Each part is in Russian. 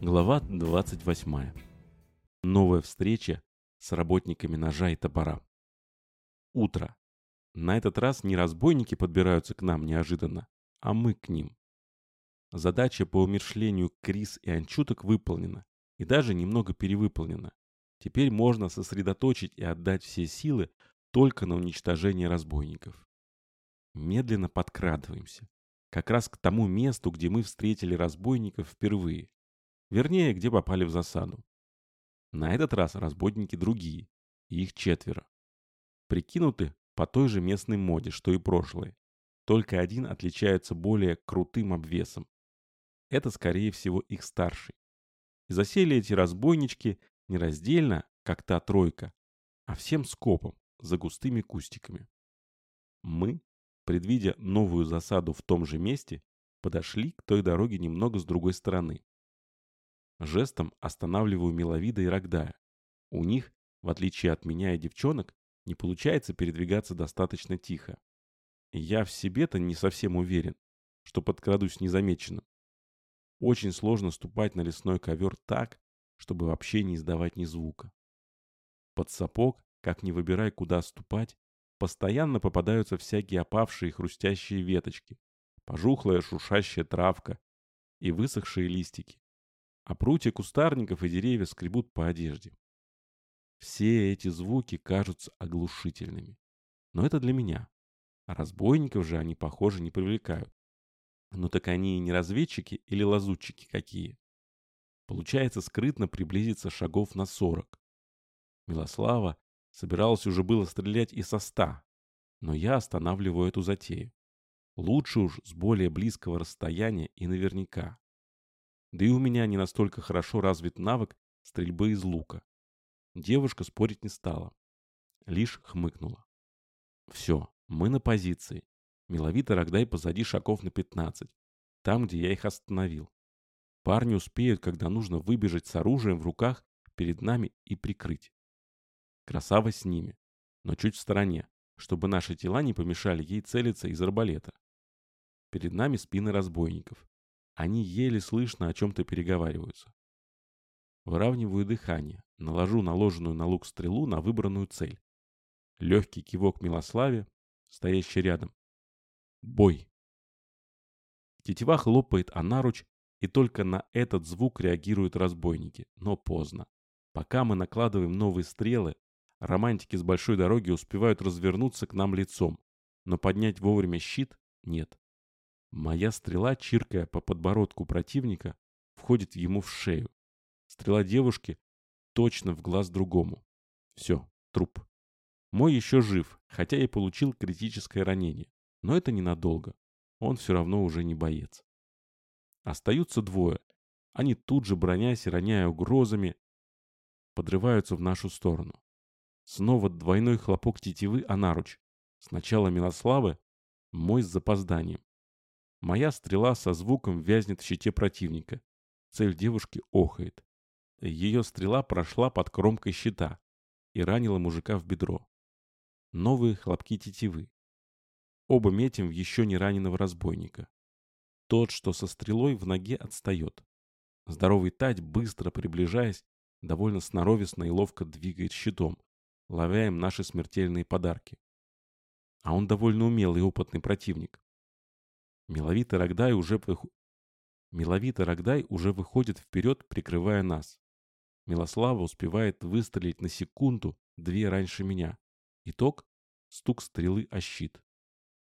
Глава 28. Новая встреча с работниками ножа и топора. Утро. На этот раз не разбойники подбираются к нам неожиданно, а мы к ним. Задача по умершлению Крис и Анчуток выполнена, и даже немного перевыполнена. Теперь можно сосредоточить и отдать все силы только на уничтожение разбойников. Медленно подкрадываемся. Как раз к тому месту, где мы встретили разбойников впервые. Вернее, где попали в засаду. На этот раз разбойники другие, и их четверо. Прикинуты по той же местной моде, что и прошлые. Только один отличается более крутым обвесом. Это, скорее всего, их старший. И засели эти разбойнички не раздельно, как та тройка, а всем скопом, за густыми кустиками. Мы, предвидя новую засаду в том же месте, подошли к той дороге немного с другой стороны. Жестом останавливаю Миловида и Рогдая. У них, в отличие от меня и девчонок, не получается передвигаться достаточно тихо. Я в себе-то не совсем уверен, что подкрадусь незамеченным. Очень сложно ступать на лесной ковер так, чтобы вообще не издавать ни звука. Под сапог, как ни выбирай, куда ступать, постоянно попадаются всякие опавшие хрустящие веточки, пожухлая шушащая травка и высохшие листики а прутья кустарников и деревья скребут по одежде. Все эти звуки кажутся оглушительными. Но это для меня. А разбойников же они, похоже, не привлекают. Ну так они и не разведчики или лазутчики какие. Получается скрытно приблизиться шагов на сорок. Милослава собиралась уже было стрелять и со ста, но я останавливаю эту затею. Лучше уж с более близкого расстояния и наверняка. Да и у меня не настолько хорошо развит навык стрельбы из лука. Девушка спорить не стала. Лишь хмыкнула. Все, мы на позиции. Миловито Рогдай позади шагов на 15. Там, где я их остановил. Парни успеют, когда нужно выбежать с оружием в руках перед нами и прикрыть. Красава с ними, но чуть в стороне, чтобы наши тела не помешали ей целиться из арбалета. Перед нами спины разбойников. Они еле слышно о чем-то переговариваются. Выравниваю дыхание, наложу наложенную на лук стрелу на выбранную цель. Легкий кивок Милославе, стоящий рядом. Бой. Тетива хлопает о наруч, и только на этот звук реагируют разбойники, но поздно. Пока мы накладываем новые стрелы, романтики с большой дороги успевают развернуться к нам лицом, но поднять вовремя щит нет. Моя стрела, чиркая по подбородку противника, входит ему в шею. Стрела девушки точно в глаз другому. Все, труп. Мой еще жив, хотя и получил критическое ранение. Но это ненадолго. Он все равно уже не боец. Остаются двое. Они тут же, бронясь и роняя угрозами, подрываются в нашу сторону. Снова двойной хлопок тетивы о наруч. Сначала Милославы, мой с запозданием. Моя стрела со звуком вязнет в щите противника. Цель девушки охает. Ее стрела прошла под кромкой щита и ранила мужика в бедро. Новые хлопки тетивы. Оба метим в еще не раненого разбойника. Тот, что со стрелой в ноге отстает. Здоровый Тать, быстро приближаясь, довольно сноровисто и ловко двигает щитом, ловя им наши смертельные подарки. А он довольно умелый и опытный противник. Миловитый Рогдай уже, вых... Миловитый Рогдай уже выходит вперед, прикрывая нас. Милослава успевает выстрелить на секунду, две раньше меня. Итог – стук стрелы о щит.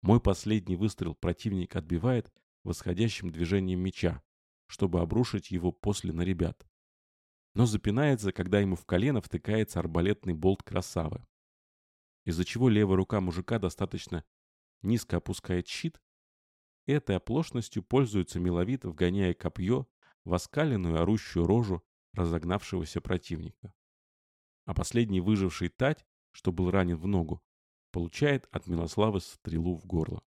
Мой последний выстрел противник отбивает восходящим движением меча, чтобы обрушить его после на ребят. Но запинается, когда ему в колено втыкается арбалетный болт красавы. Из-за чего левая рука мужика достаточно низко опускает щит, Этой оплошностью пользуется миловито, вгоняя копье в оскаленную орущую рожу разогнавшегося противника. А последний выживший Тать, что был ранен в ногу, получает от Милославы стрелу в горло.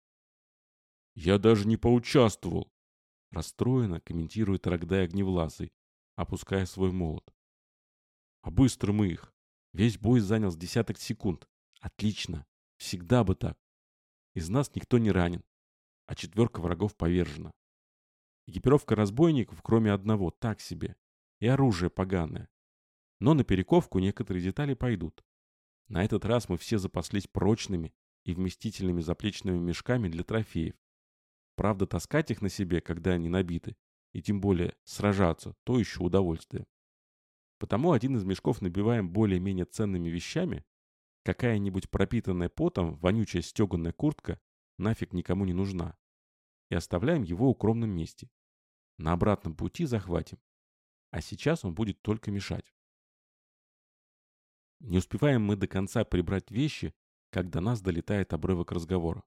«Я даже не поучаствовал!» Расстроенно комментирует Рогдай Огневласый, опуская свой молот. «А быстро мы их! Весь бой занял с десяток секунд. Отлично! Всегда бы так! Из нас никто не ранен а четверка врагов повержена. Экипировка разбойников, кроме одного, так себе. и оружие поганое. Но на перековку некоторые детали пойдут. На этот раз мы все запаслись прочными и вместительными заплечными мешками для трофеев. Правда, таскать их на себе, когда они набиты, и тем более сражаться, то еще удовольствие. Потому один из мешков набиваем более-менее ценными вещами, какая-нибудь пропитанная потом вонючая стеганая куртка нафиг никому не нужна, и оставляем его в укромном месте. На обратном пути захватим, а сейчас он будет только мешать. Не успеваем мы до конца прибрать вещи, как до нас долетает обрывок разговора.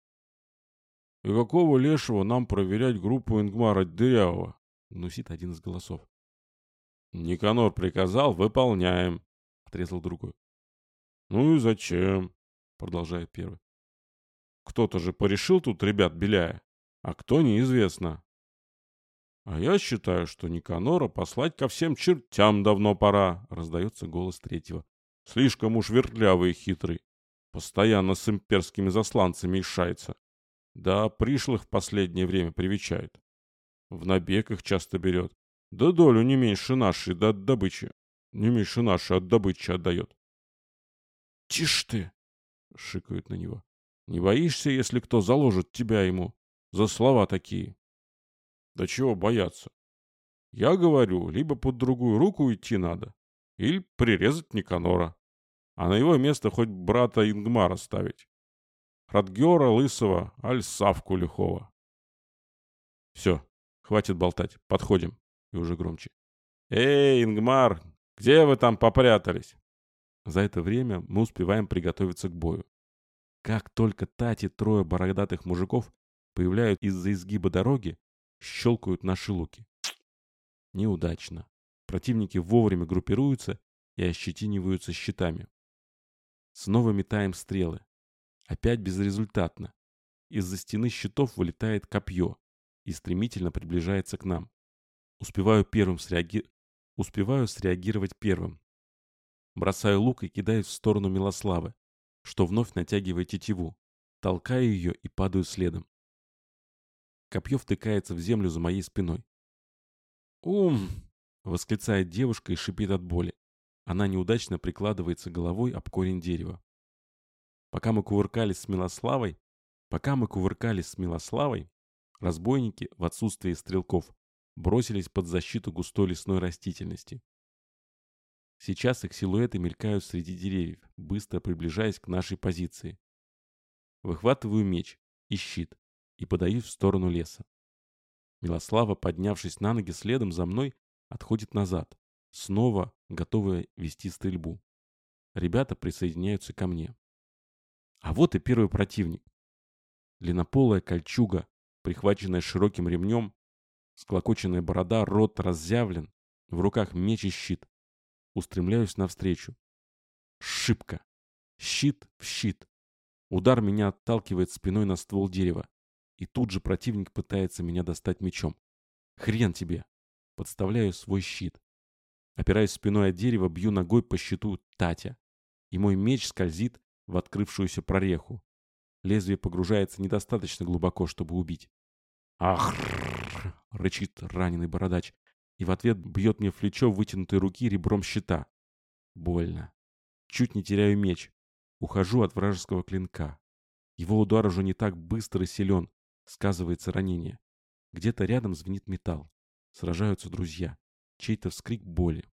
«И какого лешего нам проверять группу Ингмара Дырявого?» — гнусит один из голосов. «Никанор приказал, выполняем», — отрезал другой. «Ну и зачем?» — продолжает первый. «Кто-то же порешил тут ребят Беляя, а кто неизвестно. А я считаю, что Никанора послать ко всем чертям давно пора», — раздается голос третьего. Слишком уж вертлявый и хитрый. Постоянно с имперскими засланцами ишается. Да пришлых в последнее время привечает. В набег их часто берет. Да долю не меньше нашей да от добычи. Не меньше нашей от добычи отдает. «Тише ты!» — шикают на него. «Не боишься, если кто заложит тебя ему? За слова такие!» «Да чего бояться? Я говорю, либо под другую руку идти надо, или прирезать Никанора. А на его место хоть брата Ингмара ставить. Радгера Лысого, аль Савку Лихова. Все, хватит болтать, подходим. И уже громче. «Эй, Ингмар, где вы там попрятались?» За это время мы успеваем приготовиться к бою. Как только Тати трое бородатых мужиков появляются из-за изгиба дороги, щелкают наши луки. Неудачно. Противники вовремя группируются и ощетиниваются щитами. Снова метаем стрелы. Опять безрезультатно. Из-за стены щитов вылетает копье и стремительно приближается к нам. Успеваю первым среаги... Успеваю среагировать первым. Бросаю лук и кидаю в сторону Милославы, что вновь натягивает тетиву. Толкаю ее и падаю следом. Копье втыкается в землю за моей спиной. «Ум!» Восклицает девушка и шипит от боли. Она неудачно прикладывается головой об корень дерева. Пока мы кувыркались с Милославой, пока мы кувыркались с Милославой, разбойники в отсутствии стрелков бросились под защиту густой лесной растительности. Сейчас их силуэты мелькают среди деревьев, быстро приближаясь к нашей позиции. Выхватываю меч и щит и подаюсь в сторону леса. Милослава, поднявшись на ноги следом за мной, отходит назад, снова готовая вести стрельбу. Ребята присоединяются ко мне. А вот и первый противник. Длиннополая кольчуга, прихваченная широким ремнем, склокоченная борода, рот разъявлен, в руках меч и щит. Устремляюсь навстречу. Шибко. Щит в щит. Удар меня отталкивает спиной на ствол дерева. И тут же противник пытается меня достать мечом. Хрен тебе. Подставляю свой щит. Опираясь спиной от дерева, бью ногой по щиту Татя. И мой меч скользит в открывшуюся прореху. Лезвие погружается недостаточно глубоко, чтобы убить. «Ах!» — рычит раненый бородач. И в ответ бьет мне в плечо вытянутой руки ребром щита. Больно. Чуть не теряю меч. Ухожу от вражеского клинка. Его удар уже не так быстр и силен. Сказывается ранение. Где-то рядом звенит металл. Сражаются друзья. Чей-то вскрик боли.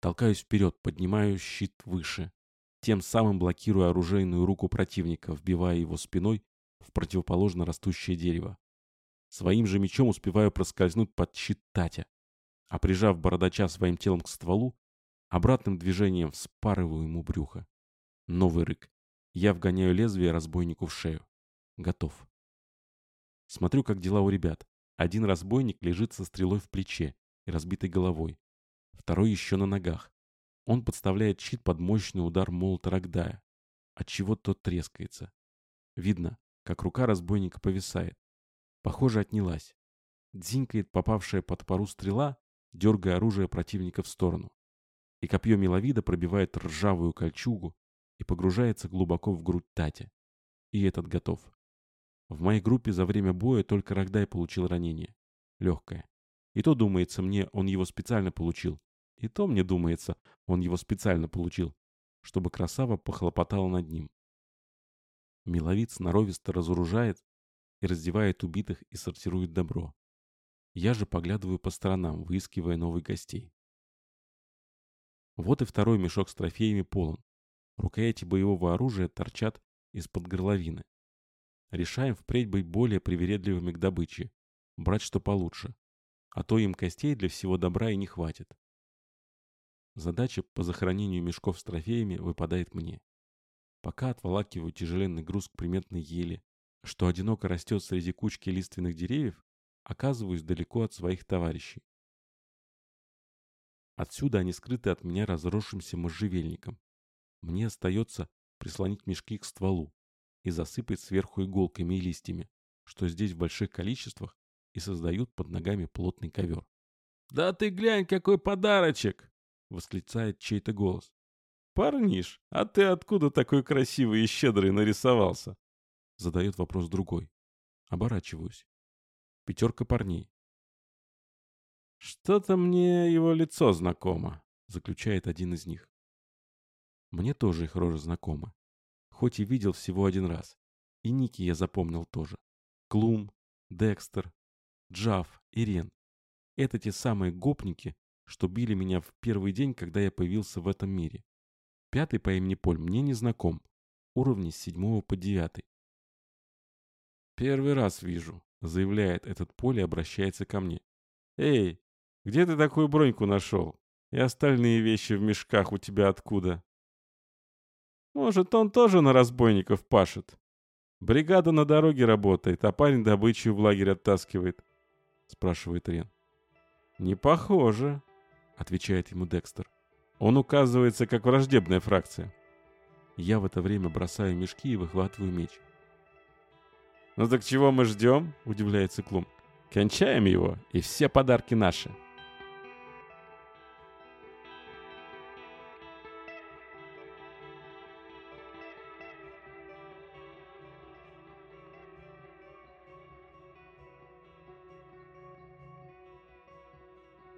Толкаюсь вперед, поднимаю щит выше. Тем самым блокируя оружейную руку противника, вбивая его спиной в противоположно растущее дерево. Своим же мечом успеваю проскользнуть под щит Татя, а прижав бородача своим телом к стволу, обратным движением вспарываю ему брюхо. Новый рык. Я вгоняю лезвие разбойнику в шею. Готов. Смотрю, как дела у ребят. Один разбойник лежит со стрелой в плече и разбитой головой. Второй еще на ногах. Он подставляет щит под мощный удар молота Рогдая, отчего тот трескается. Видно, как рука разбойника повисает. Похоже, отнялась. Дзинкает попавшая под пару стрела, дергая оружие противника в сторону. И копье миловида пробивает ржавую кольчугу и погружается глубоко в грудь Тати. И этот готов. В моей группе за время боя только Рогдай получил ранение. Легкое. И то, думается мне, он его специально получил. И то, мне думается, он его специально получил, чтобы красава похлопотала над ним. Миловид сноровисто разоружает и раздевает убитых и сортирует добро. Я же поглядываю по сторонам, выискивая новых гостей. Вот и второй мешок с трофеями полон. Рукояти боевого оружия торчат из-под горловины. Решаем впредь быть более привередливыми к добыче, брать что получше, а то им костей для всего добра и не хватит. Задача по захоронению мешков с трофеями выпадает мне. Пока отволакиваю тяжеленный груз к приметной ели, что одиноко растет среди кучки лиственных деревьев, оказываюсь далеко от своих товарищей. Отсюда они скрыты от меня разросшимся можжевельником. Мне остается прислонить мешки к стволу и засыпать сверху иголками и листьями, что здесь в больших количествах и создают под ногами плотный ковер. «Да ты глянь, какой подарочек!» — восклицает чей-то голос. «Парниш, а ты откуда такой красивый и щедрый нарисовался?» Задает вопрос другой. Оборачиваюсь. Пятерка парней. «Что-то мне его лицо знакомо», — заключает один из них. Мне тоже их рожа знакома. Хоть и видел всего один раз. И ники я запомнил тоже. Клум, Декстер, Джав, Ирен. Это те самые гопники, что били меня в первый день, когда я появился в этом мире. Пятый по имени Поль мне не знаком. Уровни с седьмого по девятый. «Первый раз вижу», — заявляет этот Поль и обращается ко мне. «Эй, где ты такую броньку нашел? И остальные вещи в мешках у тебя откуда?» Может, он тоже на разбойников пашет? Бригада на дороге работает, а парень добычу в лагерь оттаскивает, спрашивает Рен. Не похоже, отвечает ему Декстер. Он указывается как враждебная фракция. Я в это время бросаю мешки и выхватываю меч. «Ну так чего мы ждем?» – удивляется Клум. «Кончаем его, и все подарки наши».